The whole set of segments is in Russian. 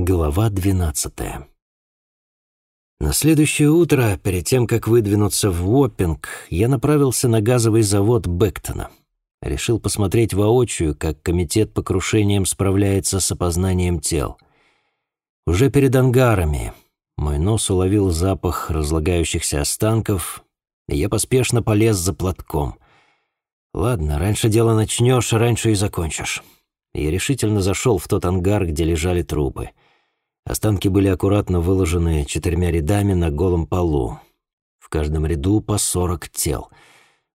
Глава двенадцатая. На следующее утро, перед тем, как выдвинуться в Уоппинг, я направился на газовый завод Бектона. Решил посмотреть воочию, как комитет по крушениям справляется с опознанием тел. Уже перед ангарами мой нос уловил запах разлагающихся останков, и я поспешно полез за платком. Ладно, раньше дело начнешь, раньше и закончишь. Я решительно зашел в тот ангар, где лежали трупы. Останки были аккуратно выложены четырьмя рядами на голом полу. В каждом ряду по сорок тел.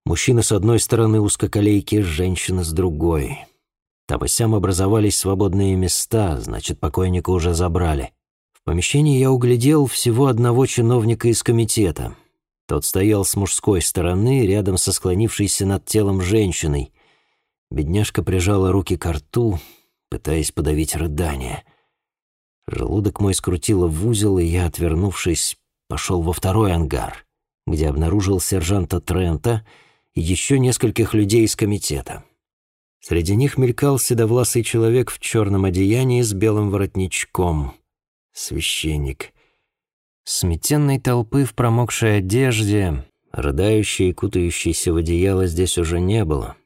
Мужчины с одной стороны узкоколейки, женщины с другой. Там и сям образовались свободные места, значит, покойника уже забрали. В помещении я углядел всего одного чиновника из комитета. Тот стоял с мужской стороны, рядом со склонившейся над телом женщиной. Бедняжка прижала руки к рту, пытаясь подавить рыдание. Желудок мой скрутило в узел, и я, отвернувшись, пошел во второй ангар, где обнаружил сержанта Трента и еще нескольких людей из комитета. Среди них мелькал седовласый человек в черном одеянии с белым воротничком. Священник. Сметенной толпы в промокшей одежде, рыдающей и кутающейся в одеяло здесь уже не было —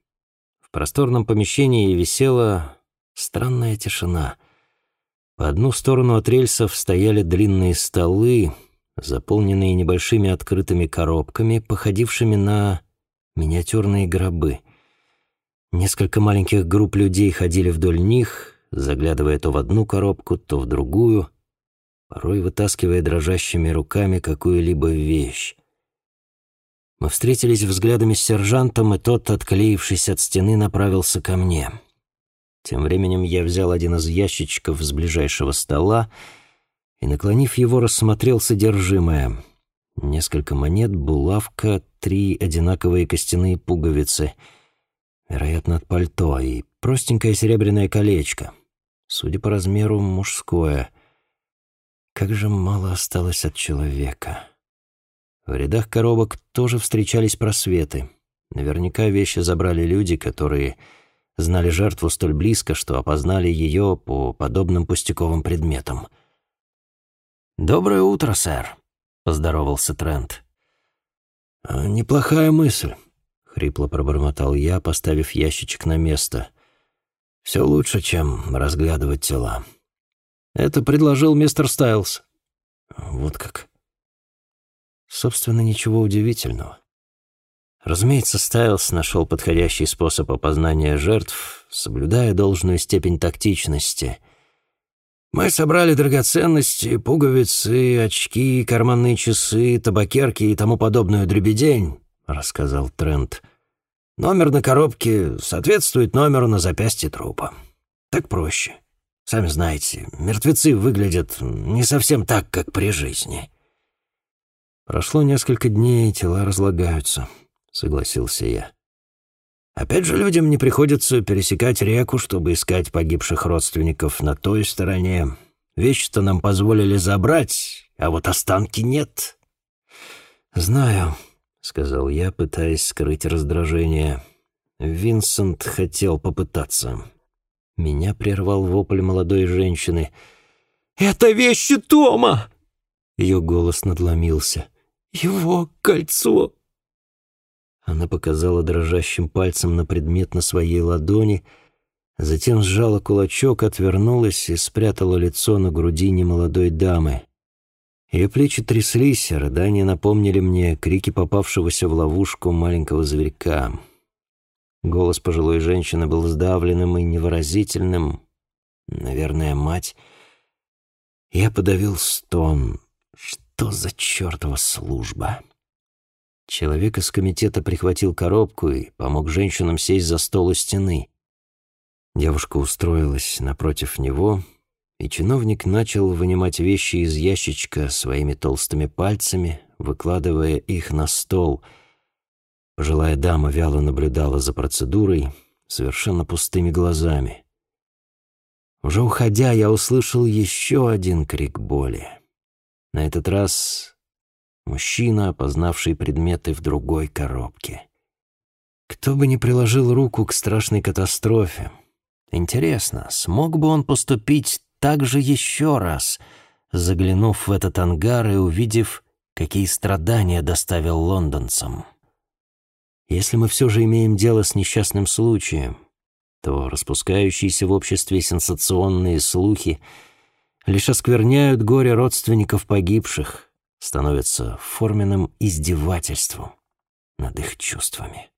в просторном помещении висела странная тишина. По одну сторону от рельсов стояли длинные столы, заполненные небольшими открытыми коробками, походившими на миниатюрные гробы. Несколько маленьких групп людей ходили вдоль них, заглядывая то в одну коробку, то в другую, порой вытаскивая дрожащими руками какую-либо вещь. Мы встретились взглядами с сержантом, и тот, отклеившись от стены, направился ко мне. Тем временем я взял один из ящичков с ближайшего стола и, наклонив его, рассмотрел содержимое. Несколько монет, булавка, три одинаковые костяные пуговицы, вероятно, от пальто, и простенькое серебряное колечко, судя по размеру, мужское. Как же мало осталось от человека. В рядах коробок тоже встречались просветы. Наверняка вещи забрали люди, которые знали жертву столь близко, что опознали ее по подобным пустяковым предметам. «Доброе утро, сэр», — поздоровался Трент. «А, «Неплохая мысль», — хрипло пробормотал я, поставив ящичек на место. «Все лучше, чем разглядывать тела». «Это предложил мистер Стайлз». «Вот как». Собственно, ничего удивительного. Разумеется, Стайлс нашел подходящий способ опознания жертв, соблюдая должную степень тактичности. «Мы собрали драгоценности, пуговицы, очки, карманные часы, табакерки и тому подобную дребедень», — рассказал Трент. «Номер на коробке соответствует номеру на запястье трупа. Так проще. Сами знаете, мертвецы выглядят не совсем так, как при жизни». Прошло несколько дней, тела разлагаются, согласился я. Опять же, людям не приходится пересекать реку, чтобы искать погибших родственников на той стороне. Вещи-то нам позволили забрать, а вот останки нет. Знаю, сказал я, пытаясь скрыть раздражение. Винсент хотел попытаться. Меня прервал вопль молодой женщины. «Это вещи Тома!» Ее голос надломился. Его кольцо!» Она показала дрожащим пальцем на предмет на своей ладони, затем сжала кулачок, отвернулась и спрятала лицо на груди немолодой дамы. Ее плечи тряслись, а рыдания напомнили мне крики попавшегося в ловушку маленького зверька. Голос пожилой женщины был сдавленным и невыразительным. Наверное, мать. Я подавил стон. Что за чертова служба? Человек из комитета прихватил коробку и помог женщинам сесть за стол у стены. Девушка устроилась напротив него, и чиновник начал вынимать вещи из ящичка своими толстыми пальцами, выкладывая их на стол. Пожилая дама вяло наблюдала за процедурой совершенно пустыми глазами. Уже уходя, я услышал еще один крик боли. На этот раз мужчина, опознавший предметы в другой коробке. Кто бы ни приложил руку к страшной катастрофе, интересно, смог бы он поступить также еще раз, заглянув в этот ангар и увидев, какие страдания доставил лондонцам. Если мы все же имеем дело с несчастным случаем, то распускающиеся в обществе сенсационные слухи лишь оскверняют горе родственников погибших, становятся форменным издевательством над их чувствами.